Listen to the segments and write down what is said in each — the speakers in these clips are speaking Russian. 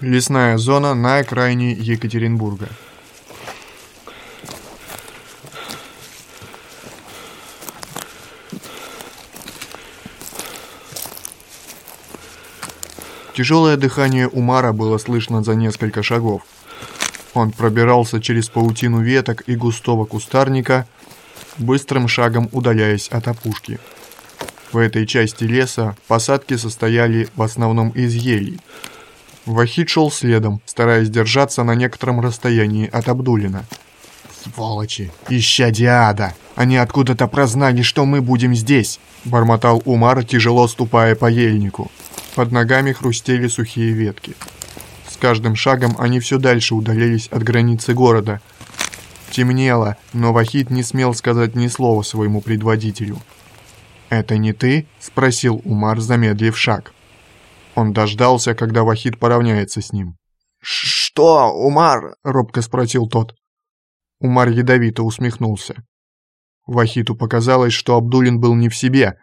Лесная зона на окраине Екатеринбурга. Тяжелое дыхание Умара было слышно за несколько шагов. Он пробирался через паутину веток и густого кустарника, быстрым шагом удаляясь от опушки. В этой части леса посадки состояли в основном из елей. Вахид шел следом, стараясь держаться на некотором расстоянии от Абдулина. «Сволочи! Ища Диада! Они откуда-то прознали, что мы будем здесь!» Бормотал Умар, тяжело ступая по ельнику. Под ногами хрустели сухие ветки. С каждым шагом они все дальше удалялись от границы города. Темнело, но Вахид не смел сказать ни слова своему предводителю. «Это не ты?» – спросил Умар, замедлив шаг. Он дождался, когда Вахид поравняется с ним. «Что, Умар?» – робко спросил тот. Умар ядовито усмехнулся. Вахиту показалось, что Абдулин был не в себе,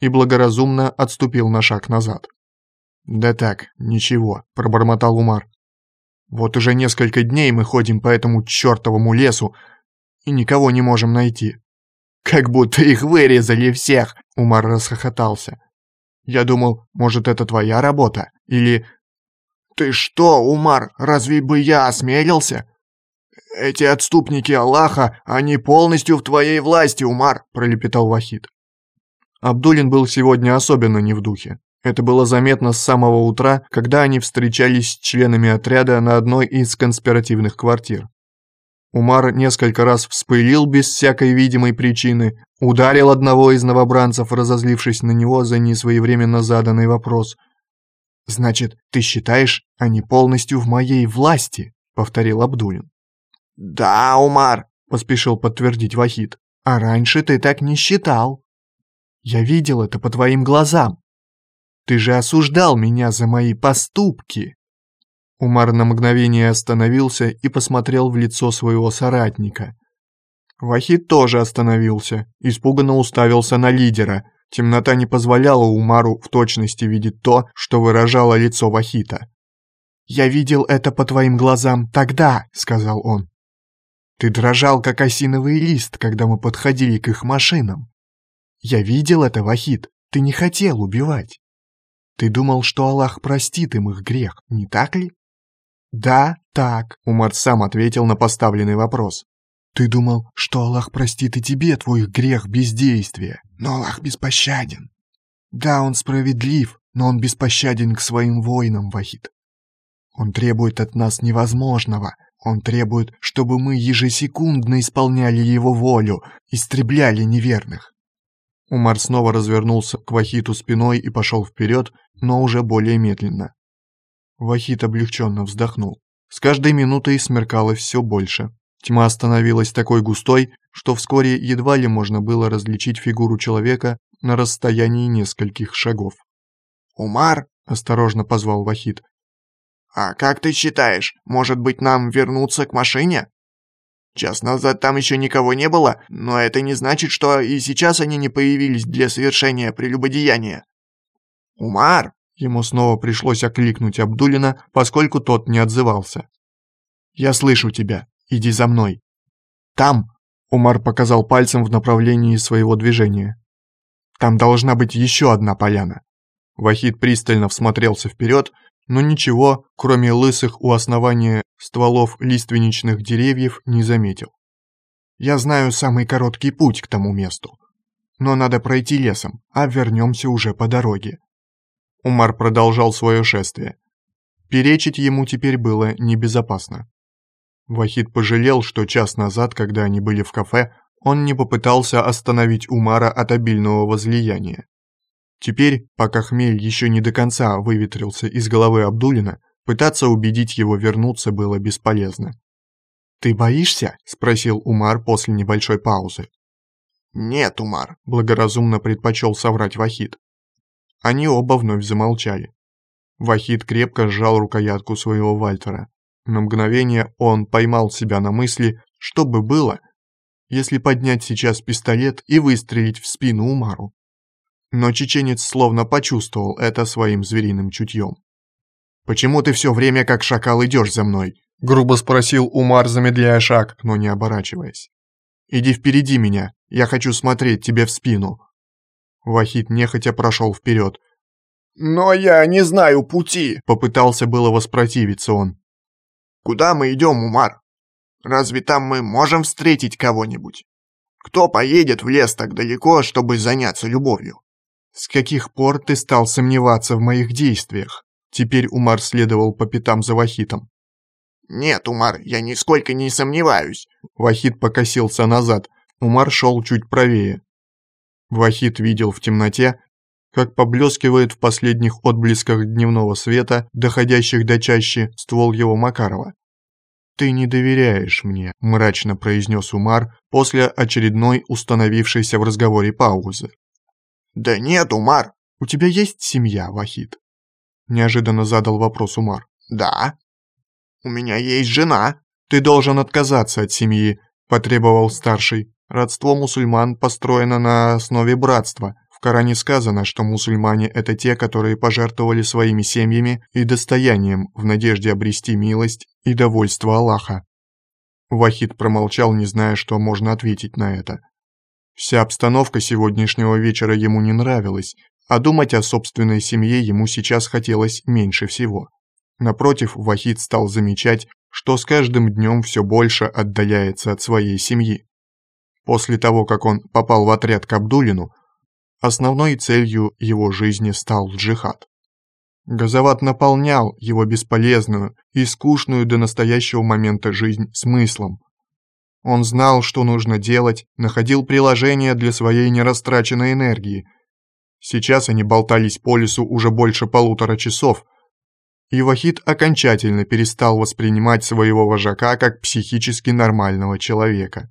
и благоразумно отступил на шаг назад. «Да так, ничего», – пробормотал Умар. «Вот уже несколько дней мы ходим по этому чертовому лесу и никого не можем найти». «Как будто их вырезали всех!» – Умар расхохотался. «Я думал, может, это твоя работа? Или...» «Ты что, Умар, разве бы я осмелился?» «Эти отступники Аллаха, они полностью в твоей власти, Умар», – пролепетал Вахид. Абдулин был сегодня особенно не в духе. Это было заметно с самого утра, когда они встречались с членами отряда на одной из конспиративных квартир. Умар несколько раз вспылил без всякой видимой причины, ударил одного из новобранцев, разозлившись на него за несвоевременно заданный вопрос. «Значит, ты считаешь, они полностью в моей власти?» — повторил Абдулин. «Да, Умар», — поспешил подтвердить Вахид. «А раньше ты так не считал. Я видел это по твоим глазам. Ты же осуждал меня за мои поступки!» Умар на мгновение остановился и посмотрел в лицо своего соратника. Вахид тоже остановился, испуганно уставился на лидера. Темнота не позволяла Умару в точности видеть то, что выражало лицо Вахита. «Я видел это по твоим глазам тогда», — сказал он. «Ты дрожал, как осиновый лист, когда мы подходили к их машинам. Я видел это, Вахид, ты не хотел убивать. Ты думал, что Аллах простит им их грех, не так ли? Да, так, Умар сам ответил на поставленный вопрос. Ты думал, что Аллах простит и тебе твой грех бездействия, но Аллах беспощаден. Да, он справедлив, но он беспощаден к своим воинам, Вахид. Он требует от нас невозможного. Он требует, чтобы мы ежесекундно исполняли его волю, истребляли неверных. Умар снова развернулся к Вахиту спиной и пошел вперед, но уже более медленно. Вахит облегченно вздохнул. С каждой минутой смеркалось все больше. Тьма становилась такой густой, что вскоре едва ли можно было различить фигуру человека на расстоянии нескольких шагов. «Умар!» – осторожно позвал Вахид. «А как ты считаешь, может быть нам вернуться к машине?» Час назад там еще никого не было, но это не значит, что и сейчас они не появились для совершения прелюбодеяния. Умар!» Ему снова пришлось окликнуть Абдулина, поскольку тот не отзывался. «Я слышу тебя. Иди за мной». «Там!» — Умар показал пальцем в направлении своего движения. «Там должна быть еще одна поляна». Вахид пристально всмотрелся вперед, но ничего, кроме лысых у основания стволов лиственничных деревьев, не заметил. «Я знаю самый короткий путь к тому месту, но надо пройти лесом, а вернемся уже по дороге». Умар продолжал свое шествие. Перечить ему теперь было небезопасно. Вахид пожалел, что час назад, когда они были в кафе, он не попытался остановить Умара от обильного возлияния. Теперь, пока хмель еще не до конца выветрился из головы Абдулина, пытаться убедить его вернуться было бесполезно. «Ты боишься?» – спросил Умар после небольшой паузы. «Нет, Умар», – благоразумно предпочел соврать Вахид. Они оба вновь замолчали. Вахид крепко сжал рукоятку своего Вальтера. На мгновение он поймал себя на мысли, что бы было, если поднять сейчас пистолет и выстрелить в спину Умару но чеченец словно почувствовал это своим звериным чутьем. Почему ты все время как шакал идешь за мной?» — грубо спросил Умар, замедляя шаг, но не оборачиваясь. «Иди впереди меня, я хочу смотреть тебе в спину». Вахид нехотя прошел вперед. «Но я не знаю пути», — попытался было воспротивиться он. «Куда мы идем, Умар? Разве там мы можем встретить кого-нибудь? Кто поедет в лес так далеко, чтобы заняться любовью?» «С каких пор ты стал сомневаться в моих действиях?» Теперь Умар следовал по пятам за Вахитом. «Нет, Умар, я нисколько не сомневаюсь». Вахит покосился назад. Умар шел чуть правее. Вахит видел в темноте, как поблескивает в последних отблесках дневного света, доходящих до чащи, ствол его Макарова. «Ты не доверяешь мне», – мрачно произнес Умар после очередной установившейся в разговоре паузы. «Да нет, Умар». «У тебя есть семья, Вахид?» Неожиданно задал вопрос Умар. «Да». «У меня есть жена». «Ты должен отказаться от семьи», – потребовал старший. «Родство мусульман построено на основе братства. В Коране сказано, что мусульмане – это те, которые пожертвовали своими семьями и достоянием в надежде обрести милость и довольство Аллаха». Вахид промолчал, не зная, что можно ответить на это. Вся обстановка сегодняшнего вечера ему не нравилась, а думать о собственной семье ему сейчас хотелось меньше всего. Напротив, Вахид стал замечать, что с каждым днем все больше отдаляется от своей семьи. После того, как он попал в отряд к Абдулину, основной целью его жизни стал джихад. Газоват наполнял его бесполезную и скучную до настоящего момента жизнь смыслом, он знал, что нужно делать, находил приложение для своей нерастраченной энергии. Сейчас они болтались по лесу уже больше полутора часов, и Вахид окончательно перестал воспринимать своего вожака как психически нормального человека.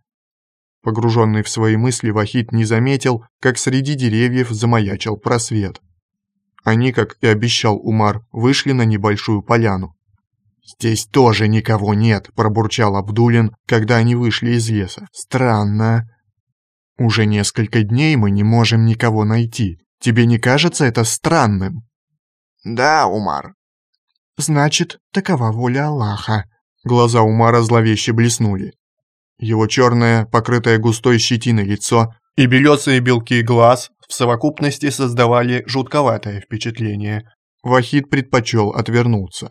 Погруженный в свои мысли, Вахид не заметил, как среди деревьев замаячил просвет. Они, как и обещал Умар, вышли на небольшую поляну. «Здесь тоже никого нет», – пробурчал Абдулин, когда они вышли из леса. «Странно. Уже несколько дней мы не можем никого найти. Тебе не кажется это странным?» «Да, Умар». «Значит, такова воля Аллаха». Глаза Умара зловеще блеснули. Его черное, покрытое густой щетиной лицо и белесые белки глаз в совокупности создавали жутковатое впечатление. Вахид предпочел отвернуться.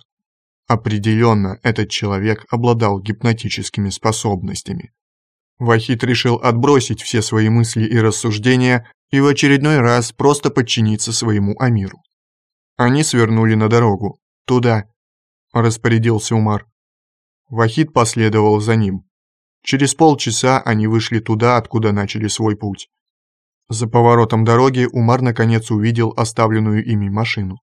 Определенно, этот человек обладал гипнотическими способностями. Вахид решил отбросить все свои мысли и рассуждения и в очередной раз просто подчиниться своему Амиру. Они свернули на дорогу. «Туда», – распорядился Умар. Вахид последовал за ним. Через полчаса они вышли туда, откуда начали свой путь. За поворотом дороги Умар наконец увидел оставленную ими машину.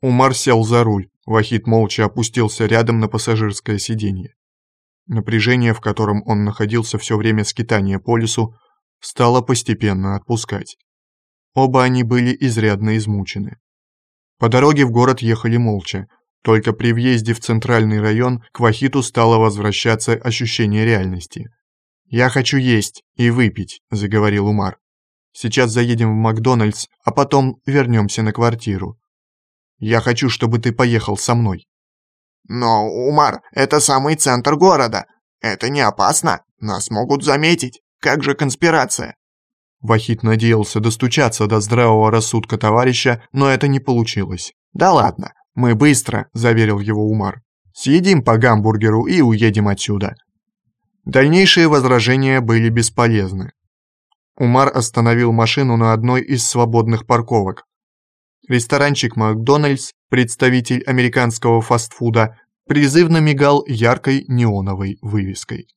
Умар сел за руль. Вахид молча опустился рядом на пассажирское сиденье. Напряжение, в котором он находился все время скитания по лесу, стало постепенно отпускать. Оба они были изрядно измучены. По дороге в город ехали молча, только при въезде в центральный район к Вахиту стало возвращаться ощущение реальности. «Я хочу есть и выпить», – заговорил Умар. «Сейчас заедем в Макдональдс, а потом вернемся на квартиру. Я хочу, чтобы ты поехал со мной». «Но, Умар, это самый центр города. Это не опасно. Нас могут заметить. Как же конспирация?» Вахид надеялся достучаться до здравого рассудка товарища, но это не получилось. «Да ладно, мы быстро», – заверил его Умар. «Съедим по гамбургеру и уедем отсюда». Дальнейшие возражения были бесполезны. Умар остановил машину на одной из свободных парковок, Ресторанчик «Макдональдс», представитель американского фастфуда, призывно мигал яркой неоновой вывеской.